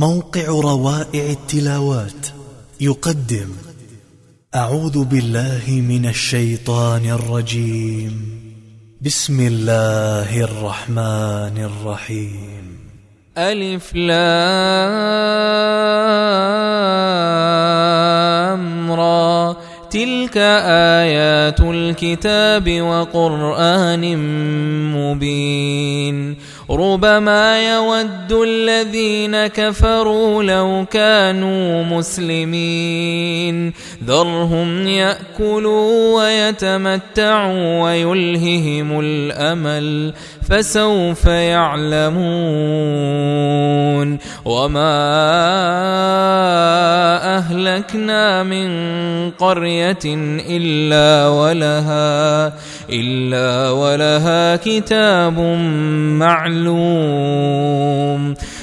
موقع روائع التلاوات. يقدم أعوذ بالله من الشيطان الرجيم. بسم الله الرحمن الرحيم. ألف لام را. تلك آيات الكتاب وقرآن مبين. ربما يود الذين كفروا لو كانوا مسلمين ذرهم ياكلوا ويتمتعوا ويلههم الامل فسوف يعلمون وما أهلكنا من قرية إلا ولها إلا ولها كتاب معلوم.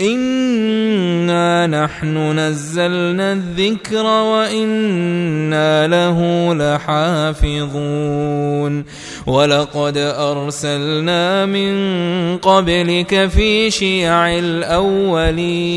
إنا نحن نزلنا الذكر وإنا له لحافظون ولقد أرسلنا من قبلك في شيع الأولين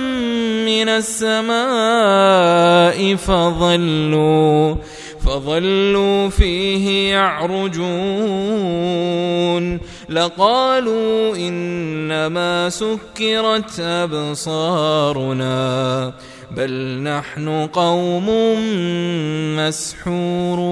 من السماء فظلوا فظلوا فيه يعرجون. لقالوا إنما سكرت أبصارنا بل نحن قوم مسحورون.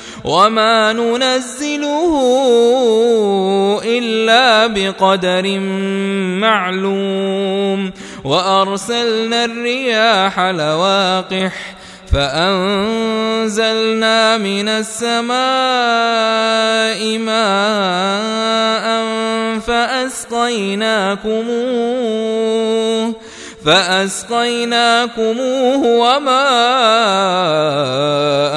وما ننزله الا بقدر معلوم وارسلنا الرياح لواقح فانزلنا من السماء ماء فاسقيناكموه فأسقيناكموه وما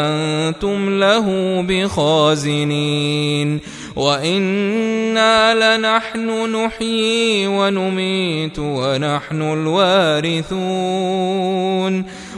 أنتم له بخازنين وإنا لنحن نحيي ونميت ونحن الوارثون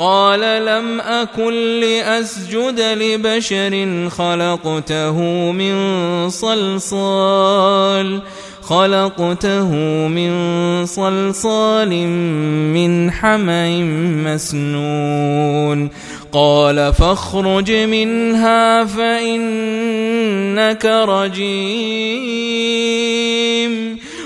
قال لم أكن لأسجد لبشر خلقته من صلصال خلقته من صلصال من حمأ مسنون. قال فاخرج منها فإنك رجيم.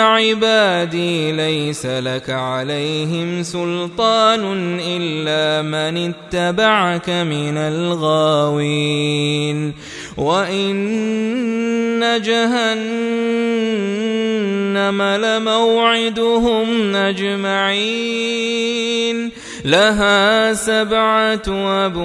عبادي ليس لك عليهم سلطان إلا من اتبعك من الغاوين. وإن جهنم لموعدهم أجمعين. لها سبعة أبواب.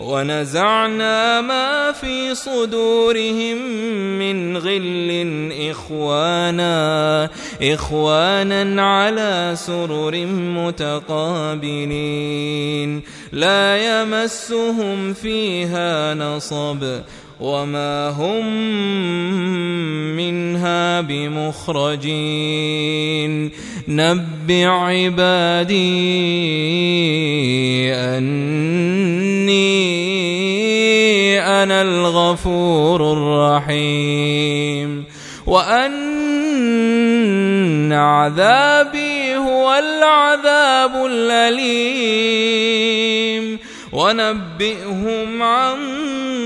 ونزعنا ما في صدورهم من غل إخوانا إخوانا على سرر متقابلين. لا يمسهم فيها نصب وما هم منها بمخرجين نبع عبادي أني أنا الغفور الرحيم وأن عذابي هو العذاب الأليم ونبئهم عن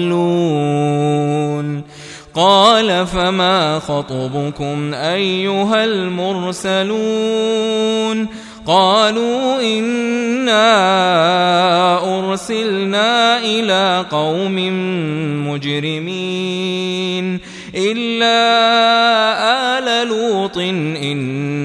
الضالون. قال فما خطبكم أيها المرسلون؟ قالوا إنا أرسلنا إلى قوم مجرمين إلا آل لوط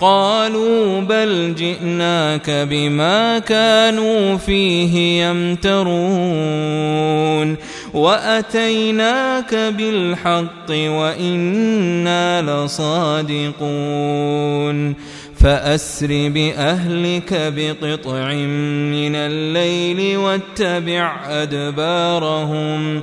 قالوا بل جئناك بما كانوا فيه يمترون وأتيناك بالحق وإنا لصادقون فأسر بأهلك بقطع من الليل واتبع أدبارهم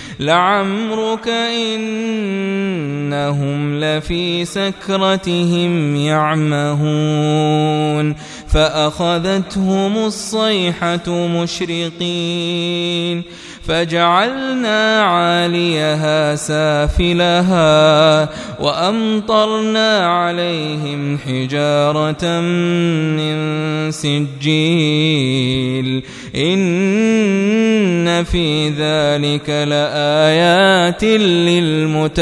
لعمرك إنهم لفي سكرتهم يعمهون فأخذتهم الصيحة مشرقين فجعلنا عاليها سافلها وأمطرنا عليهم حجارة من سجيل. إن في ذلك لآيات للمتوسمين.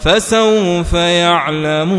فسوف يعلمون.